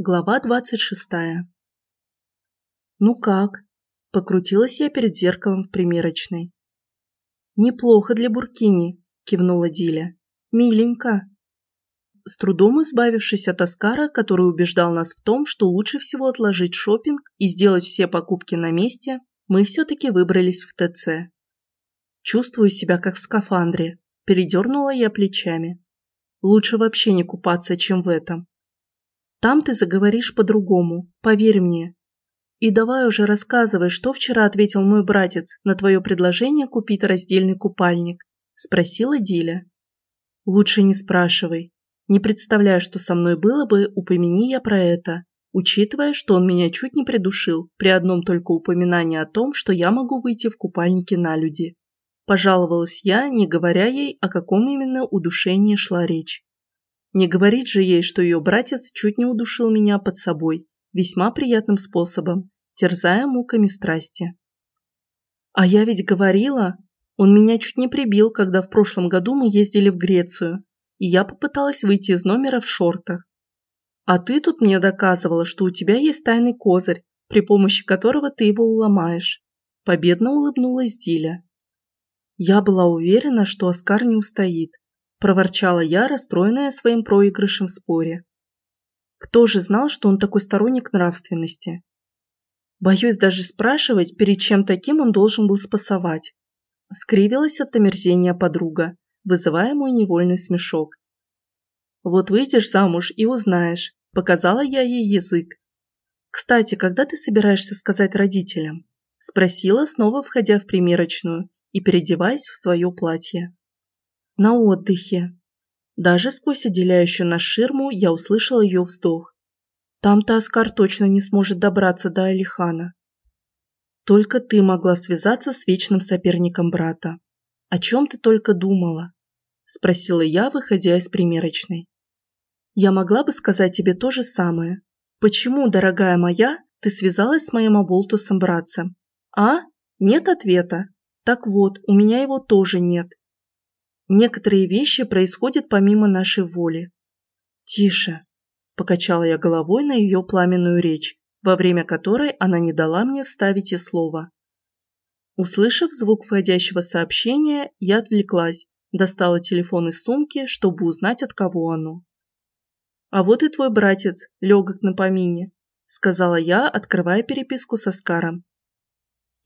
Глава двадцать шестая. «Ну как?» – покрутилась я перед зеркалом в примерочной. «Неплохо для буркини», – кивнула Диля. «Миленько». С трудом избавившись от Оскара, который убеждал нас в том, что лучше всего отложить шопинг и сделать все покупки на месте, мы все-таки выбрались в ТЦ. Чувствую себя как в скафандре, передернула я плечами. Лучше вообще не купаться, чем в этом. Там ты заговоришь по-другому, поверь мне. И давай уже рассказывай, что вчера ответил мой братец на твое предложение купить раздельный купальник, спросила Диля. Лучше не спрашивай. Не представляю, что со мной было бы, упомяни я про это, учитывая, что он меня чуть не придушил при одном только упоминании о том, что я могу выйти в купальнике на люди. Пожаловалась я, не говоря ей, о каком именно удушении шла речь. Не говорит же ей, что ее братец чуть не удушил меня под собой, весьма приятным способом, терзая муками страсти. А я ведь говорила, он меня чуть не прибил, когда в прошлом году мы ездили в Грецию, и я попыталась выйти из номера в шортах. А ты тут мне доказывала, что у тебя есть тайный козырь, при помощи которого ты его уломаешь. Победно улыбнулась Диля. Я была уверена, что Оскар не устоит, – проворчала я, расстроенная своим проигрышем в споре. Кто же знал, что он такой сторонник нравственности? Боюсь даже спрашивать, перед чем таким он должен был спасовать. Скривилась от омерзения подруга, вызывая мой невольный смешок. «Вот выйдешь замуж и узнаешь», – показала я ей язык. «Кстати, когда ты собираешься сказать родителям?» – спросила, снова входя в примерочную и переодеваясь в свое платье на отдыхе. Даже сквозь отделяющую нас ширму я услышала ее вздох. Там-то Оскар точно не сможет добраться до Алихана. Только ты могла связаться с вечным соперником брата. О чем ты только думала? Спросила я, выходя из примерочной. Я могла бы сказать тебе то же самое. Почему, дорогая моя, ты связалась с моим оболтусом братцем? А? Нет ответа? Так вот, у меня его тоже нет. Некоторые вещи происходят помимо нашей воли. Тише, покачала я головой на ее пламенную речь, во время которой она не дала мне вставить и слова. Услышав звук входящего сообщения, я отвлеклась, достала телефон из сумки, чтобы узнать, от кого оно. «А вот и твой братец, легок на помине», – сказала я, открывая переписку со Скаром.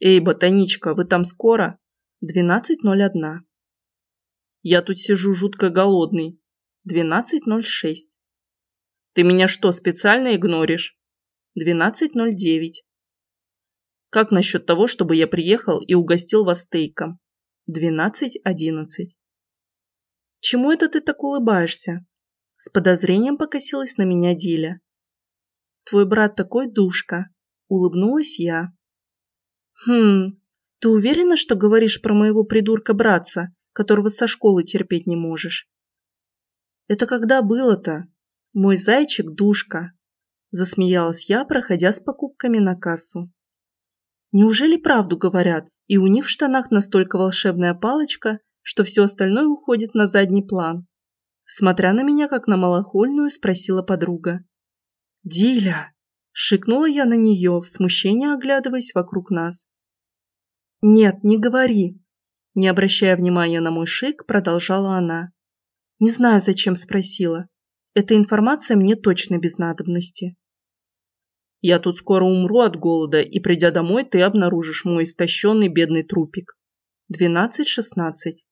«Эй, ботаничка, вы там скоро?» «12.01». Я тут сижу жутко голодный. 12.06. Ты меня что, специально игноришь? 12.09. Как насчет того, чтобы я приехал и угостил вас стейком? 12.11. Чему это ты так улыбаешься? С подозрением покосилась на меня Диля. Твой брат такой душка. Улыбнулась я. Хм, ты уверена, что говоришь про моего придурка-братца, которого со школы терпеть не можешь. Это когда было-то? Мой зайчик Душка. Засмеялась я, проходя с покупками на кассу. Неужели правду говорят, и у них в штанах настолько волшебная палочка, что все остальное уходит на задний план? Смотря на меня, как на малохольную, спросила подруга. «Диля!» – шикнула я на нее, в смущении оглядываясь вокруг нас. «Нет, не говори», не обращая внимания на мой шик, продолжала она. Не знаю, зачем спросила. Эта информация мне точно без надобности. Я тут скоро умру от голода, и придя домой, ты обнаружишь мой истощенный бедный трупик. Двенадцать-шестнадцать.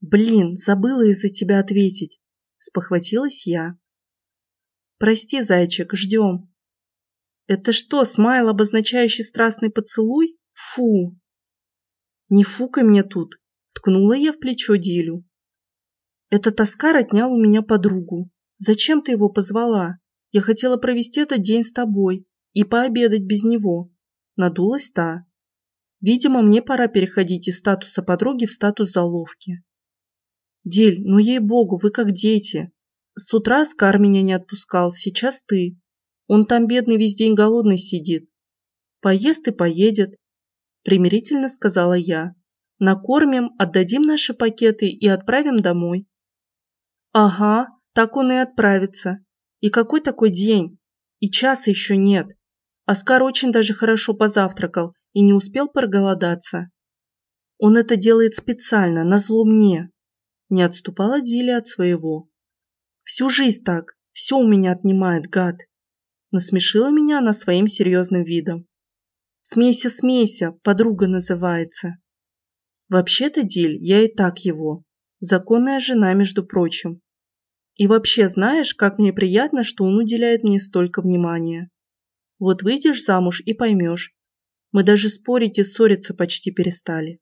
Блин, забыла из-за тебя ответить. Спохватилась я. Прости, зайчик, ждем. Это что, смайл, обозначающий страстный поцелуй? Фу, «Не фукай мне тут!» – ткнула я в плечо Дилю. «Этот Оскар отнял у меня подругу. Зачем ты его позвала? Я хотела провести этот день с тобой и пообедать без него». Надулась та. «Видимо, мне пора переходить из статуса подруги в статус заловки». «Диль, ну ей-богу, вы как дети. С утра Оскар меня не отпускал, сейчас ты. Он там бедный весь день голодный сидит. Поест и поедет, примирительно сказала я. Накормим, отдадим наши пакеты и отправим домой. Ага, так он и отправится. И какой такой день? И часа еще нет. Оскар очень даже хорошо позавтракал и не успел проголодаться. Он это делает специально, назло мне. Не отступала Диля от своего. Всю жизнь так, все у меня отнимает, гад. Насмешила меня она своим серьезным видом. Смейся, смейся, подруга называется. Вообще-то, Диль, я и так его. Законная жена, между прочим. И вообще, знаешь, как мне приятно, что он уделяет мне столько внимания. Вот выйдешь замуж и поймешь. Мы даже спорить и ссориться почти перестали.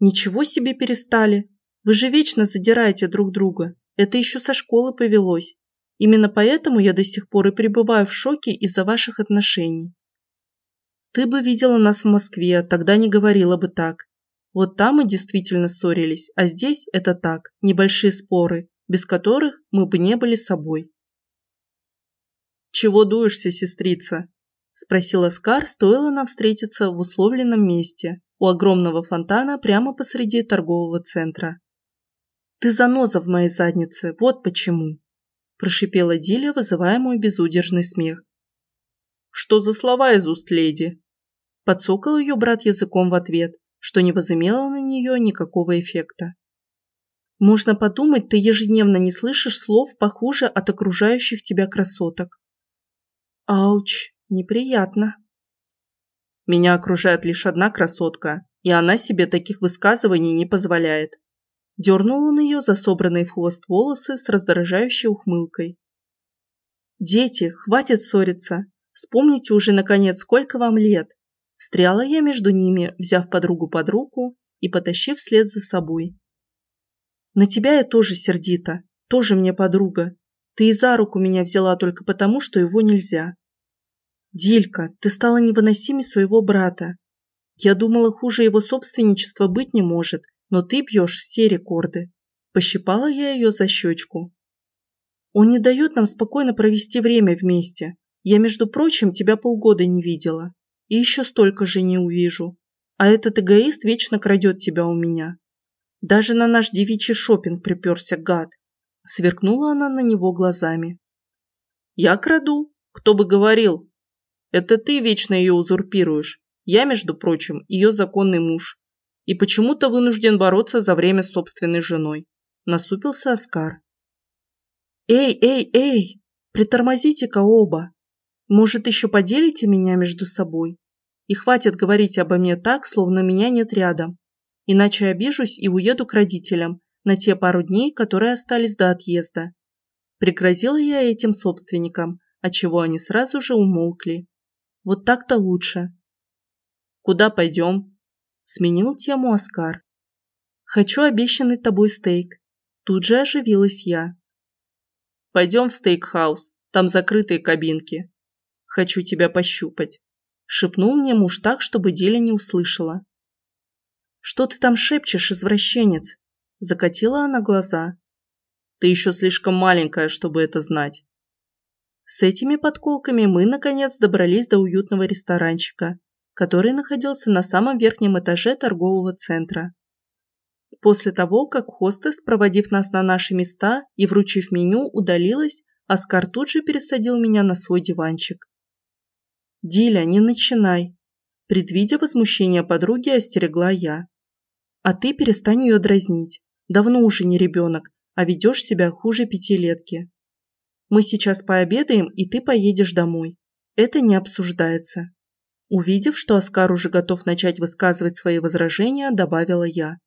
Ничего себе перестали. Вы же вечно задираете друг друга. Это еще со школы повелось. Именно поэтому я до сих пор и пребываю в шоке из-за ваших отношений. Ты бы видела нас в Москве, тогда не говорила бы так. Вот там мы действительно ссорились, а здесь это так, небольшие споры, без которых мы бы не были собой. «Чего дуешься, сестрица?» – спросил Оскар, стоило нам встретиться в условленном месте, у огромного фонтана прямо посреди торгового центра. «Ты заноза в моей заднице, вот почему!» – прошипела Диля, вызывая мой безудержный смех. «Что за слова из уст леди?» Подсокал ее брат языком в ответ, что не возымело на нее никакого эффекта. Можно подумать, ты ежедневно не слышишь слов похуже от окружающих тебя красоток. Ауч, неприятно. Меня окружает лишь одна красотка, и она себе таких высказываний не позволяет. Дернул он ее за собранные в хвост волосы с раздражающей ухмылкой. «Дети, хватит ссориться. Вспомните уже, наконец, сколько вам лет. Встряла я между ними, взяв подругу под руку и потащив вслед за собой. «На тебя я тоже сердита, тоже мне подруга. Ты и за руку меня взяла только потому, что его нельзя. Дилька, ты стала невыносимей своего брата. Я думала, хуже его собственничества быть не может, но ты бьешь все рекорды». Пощипала я ее за щечку. «Он не дает нам спокойно провести время вместе. Я, между прочим, тебя полгода не видела и еще столько же не увижу. А этот эгоист вечно крадет тебя у меня. Даже на наш девичий шопинг приперся гад. Сверкнула она на него глазами. Я краду? Кто бы говорил? Это ты вечно ее узурпируешь. Я, между прочим, ее законный муж. И почему-то вынужден бороться за время с собственной женой. Насупился Оскар. Эй, эй, эй, притормозите-ка оба. Может, еще поделите меня между собой? И хватит говорить обо мне так, словно меня нет рядом. Иначе обижусь и уеду к родителям на те пару дней, которые остались до отъезда. Пригрозила я этим собственникам, отчего они сразу же умолкли. Вот так-то лучше. Куда пойдем? Сменил тему Оскар. Хочу обещанный тобой стейк. Тут же оживилась я. Пойдем в стейкхаус, там закрытые кабинки. Хочу тебя пощупать шепнул мне муж так, чтобы Деля не услышала. «Что ты там шепчешь, извращенец?» Закатила она глаза. «Ты еще слишком маленькая, чтобы это знать». С этими подколками мы, наконец, добрались до уютного ресторанчика, который находился на самом верхнем этаже торгового центра. После того, как хостес, проводив нас на наши места и вручив меню, удалилась, Оскар тут же пересадил меня на свой диванчик. «Диля, не начинай!» Предвидя возмущение подруги, остерегла я. «А ты перестань ее дразнить. Давно уже не ребенок, а ведешь себя хуже пятилетки. Мы сейчас пообедаем, и ты поедешь домой. Это не обсуждается». Увидев, что Оскар уже готов начать высказывать свои возражения, добавила я.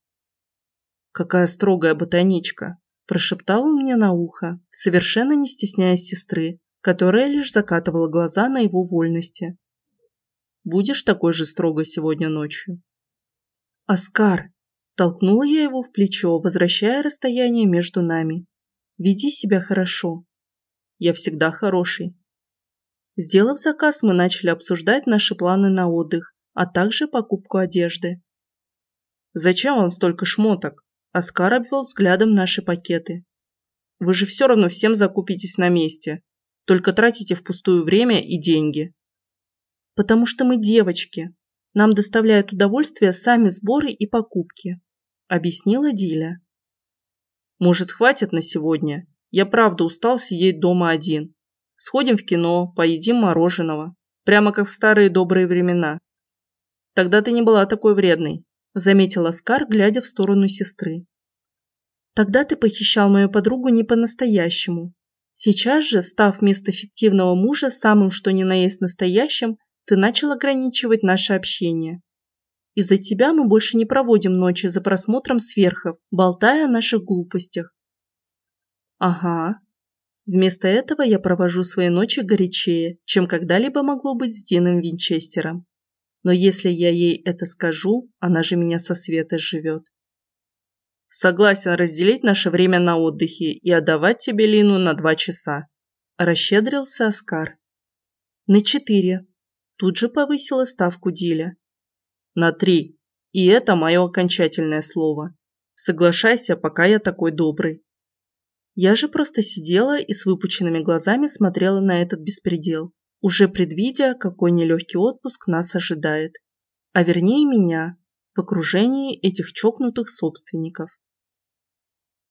«Какая строгая ботаничка!» – прошептал он мне на ухо, совершенно не стесняясь сестры, которая лишь закатывала глаза на его вольности. «Будешь такой же строго сегодня ночью?» «Оскар!» – толкнула я его в плечо, возвращая расстояние между нами. «Веди себя хорошо. Я всегда хороший». Сделав заказ, мы начали обсуждать наши планы на отдых, а также покупку одежды. «Зачем вам столько шмоток?» Оскар обвел взглядом наши пакеты. «Вы же все равно всем закупитесь на месте. Только тратите впустую время и деньги. Потому что мы девочки. Нам доставляют удовольствие сами сборы и покупки, объяснила Диля. Может, хватит на сегодня? Я правда устал сидеть дома один. Сходим в кино, поедим мороженого. Прямо как в старые добрые времена. Тогда ты не была такой вредной, заметил Оскар, глядя в сторону сестры. Тогда ты похищал мою подругу не по-настоящему. Сейчас же, став вместо фиктивного мужа самым что ни на есть настоящим, ты начал ограничивать наше общение. Из-за тебя мы больше не проводим ночи за просмотром сверхов, болтая о наших глупостях. Ага. Вместо этого я провожу свои ночи горячее, чем когда-либо могло быть с Дином Винчестером. Но если я ей это скажу, она же меня со света живет. Согласен разделить наше время на отдыхе и отдавать тебе Лину на два часа. Расщедрился Оскар. На четыре. Тут же повысила ставку Диля. На три. И это мое окончательное слово. Соглашайся, пока я такой добрый. Я же просто сидела и с выпученными глазами смотрела на этот беспредел, уже предвидя, какой нелегкий отпуск нас ожидает. А вернее меня, в окружении этих чокнутых собственников.